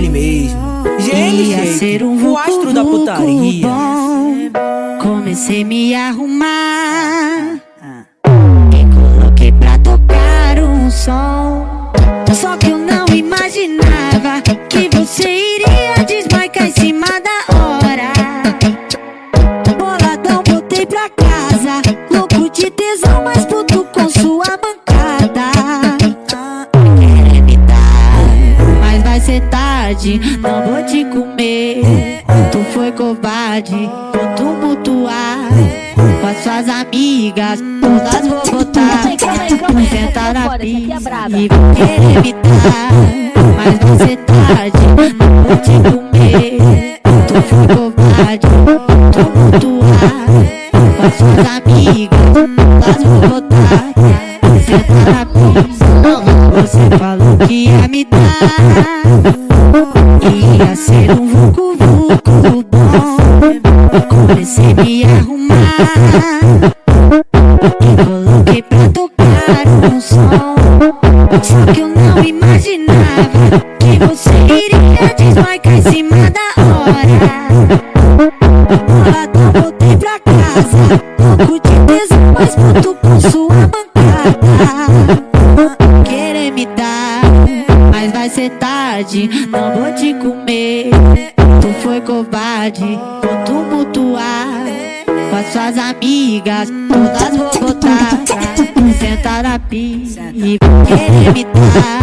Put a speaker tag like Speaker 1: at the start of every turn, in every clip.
Speaker 1: ele mesmo. GL
Speaker 2: ser um
Speaker 1: o astro da putaria.
Speaker 2: bom. Comecei a me arrumar E coloquei pra tocar um som Só que eu não imaginava Que você iria desmarcar em cima da hora Boladão voltei pra casa Louco de tesão, mas Não vou te comer. Tu foi covarde, vou tumultuar Com as suas amigas, todas vou botar Sentar na pista e vou querer dar Mas vai ser tarde, não vou te comer. Tu foi covarde, vou tumultuar Com as suas amigas, todas vou botar Sentar na pista, você falou ia me dar. Ia ser um vucu vucu bom. Comecei a me arrumar. E coloquei pra tocar um som. Só que eu não imaginava Que você iria desmarcar em cima da hora. Boladão, voltei pra casa. Louco de tesão, mas puto com sua bancada. Querer me dar, tarde. Não vou te comer. Tu foi covarde, vou tumultuar Com as suas amigas, todas vou botar. Sentar na pista e vou querer me dar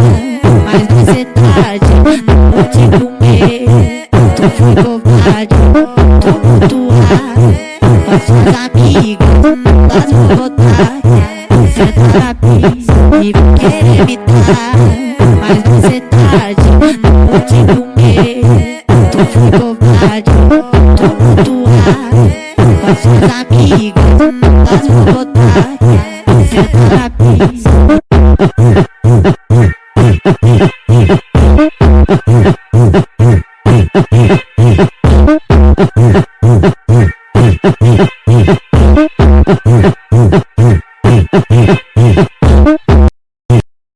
Speaker 2: Mas tarde, não vou te comer. Tu foi covarde, vou tumultuar Com as suas amigas, todas vou botar. Sentar na pista e vou querer me dar mas você tarde. Não tive um mês, tu ficou tarde. Tô muito com as suas amigas, mas não tarde.